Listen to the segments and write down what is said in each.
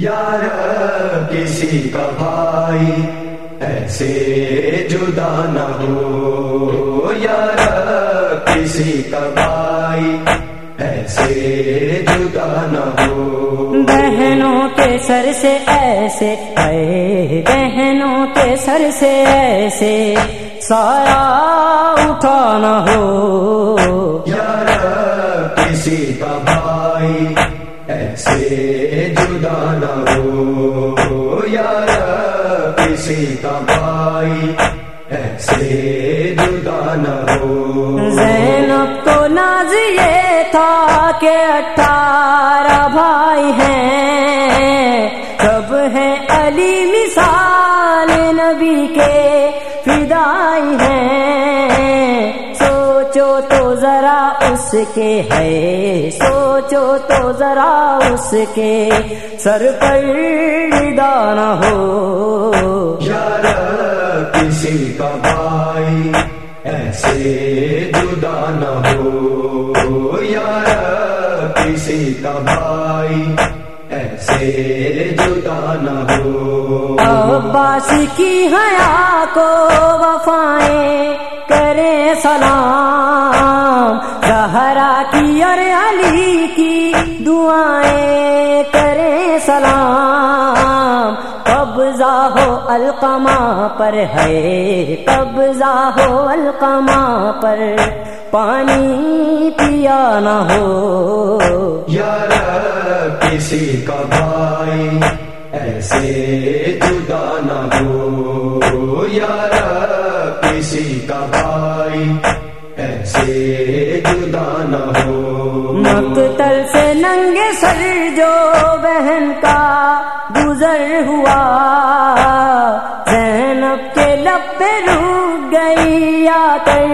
یار کسی کا بھائی ایسے جدا نہ ہو۔ یار کسی کا بھائی ایسے جدا نہ ہو۔ بہنوں کے سر سے ایسے اے بہنوں کے سر سے ایسے سارا اٹھانا ہو۔ یار کسی کا بھائی ایسے جدا نہ ہو یار کسی کا بھائی، ایسے جدا نہ ہو۔ زینب کو ناز یہ تھا کہ اٹھارہ بھائی ہیں۔ سوچو تو ذرا اس کے ہے۔ سوچو تو ذرا اس کے سر پر دانا ہو۔ یار کسی کا بھائی ایسے جدا نہ ہو۔ یار کسی کا بھائی ایسے جدا نہ ہو۔ عباس کی حیا کو وفائیں کرے سلام۔ زہرا کی اور علی کی دعائیں کرے سلام۔ قبضہ ہو القما پر ہے، قبضہ ہو القما پر۔ پانی پیا نہ ہو۔ یار کسی کا بھائی ایسے جدا نہ ہو۔ یار کسی کا بھائی ایسے جدا نہ ہو۔ مقتل سے ننگے سر جو بہن کا گزر ہوا۔ زینب کے لب پہ روک گئی آ کر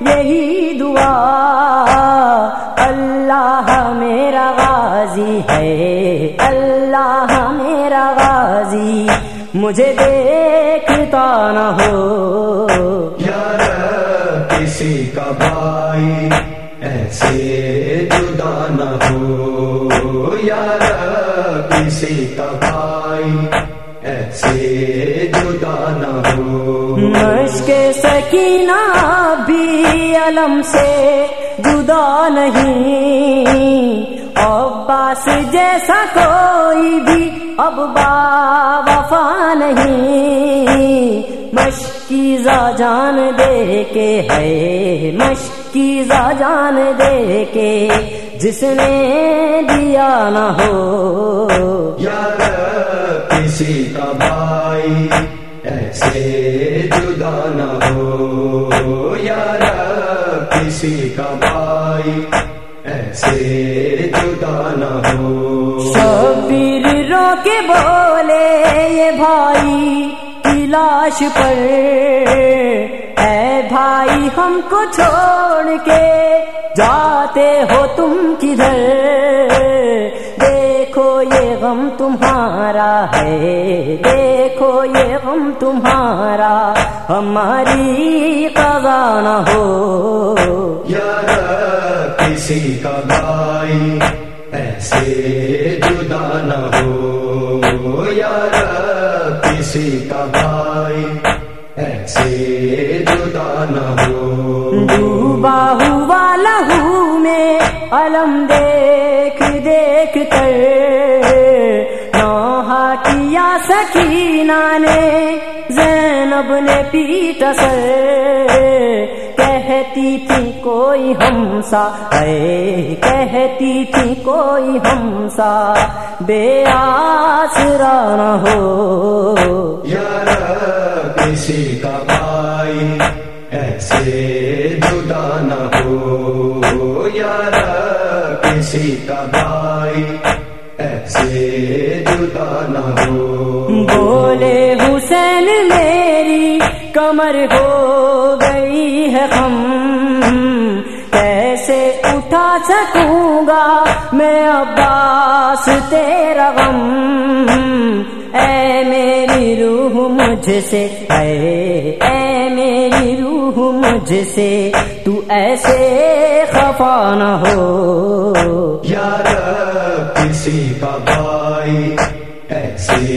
یہی دعا۔ اللہ میرا غازی ہے، اللہ میرا غازی، مجھے دیکھتا نہ ہو۔ کسی کا بھائی ایسے جدا نہ ہو۔ یار کسی کا بھائی ایسے جدا نہ ہو۔ مشق سکینہ بھی علم سے جدا نہیں۔ عباس جیسا کوئی بھی اب با وفا نہیں۔ مشکیزا جان دے کے ہے مشکیزا جان دے کے جس نے دیا نہ ہو۔ یار کسی کا بھائی ایسے جدا نہ ہو۔ یار کسی کا بھائی ایسے جدا نہ ہو۔ شبیر رو کے بولے یہ بھائی لاش پر۔ اے بھائی، ہم کو چھوڑ کے جاتے ہو تم کدھر؟ دیکھو یہ غم تمہارا ہے۔ دیکھو یہ غم تمہارا، ہماری قضا نہ ہو یار کسی کا بھائی ایسے جدا نہ ہو۔ یار کسی کا بھائی ایسے جدا نہ ہو۔ ڈوبا ہوا لہو میں، علم دیکھ دیکھ کر۔ نوحہ کیا سکینہ نے، زینب نے پیٹ سر۔ کہتی تھی کوئی ہمسا اے کہتی تھی کوئی ہمسا بے آسرا نہ ہو یار کسی کا بھائی ایسے جدا نہ ہو یار کسی کا بھائی ایسے جدا نہ ہو بولے حسین میری کمر ہو گئی ہے ہم سکوں گا، میں عباس تیرا غم۔ اے میری روح مجھ سے، اے اے میری روح مجھ سے، تو ایسے خفا نہ ہو۔ یار کسی کا بھائی ایسے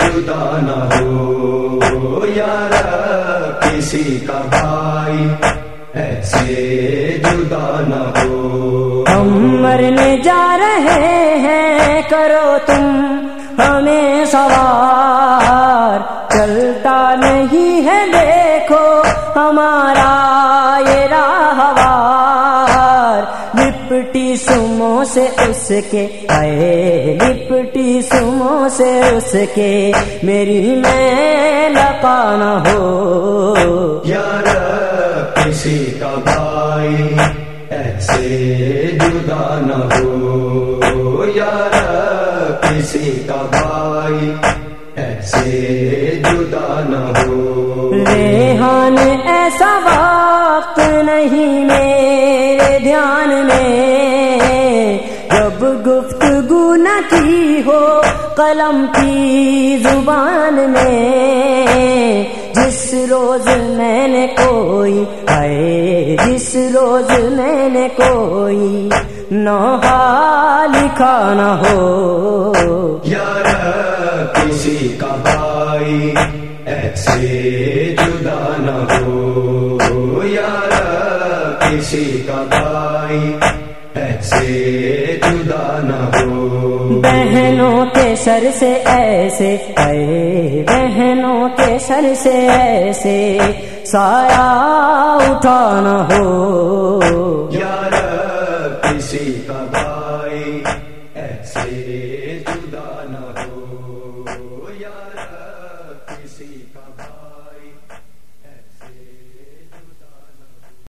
جدا نہ ہو۔ یار کسی کا بھائی، ایسے جدا نہ ہو۔ ہم مرنے جا رہے ہیں، کرو تم ہمیں سوار۔ چلتا نہیں ہے، دیکھو ہمارا یہ راہوار۔ لپٹی سموں سے اس کے اے لپٹی سموں سے اس کے۔ میری میں لپانا ہو۔ نہ ہو یار کسی کا بھائی، ایسے جدا نہ ہو۔ ریحان، ایسا وقت نہیں میرے دھیان میں۔ جب گفتگو نہ کی ہو قلم کی زبان میں۔ جس روز میں نے کوئی ہے جس روز میں نے کوئی نوحہ لکھا نہ ہو۔ یار کسی کا بھائی ایسے جدا نہ ہو۔ یار کسی کا بھائی ایسے جدا نہ ہو۔ بہنوں کے سر سے ایسے اے بہنوں کے سر سے ایسے سایہ اٹھانا ہو۔ یار کسی کا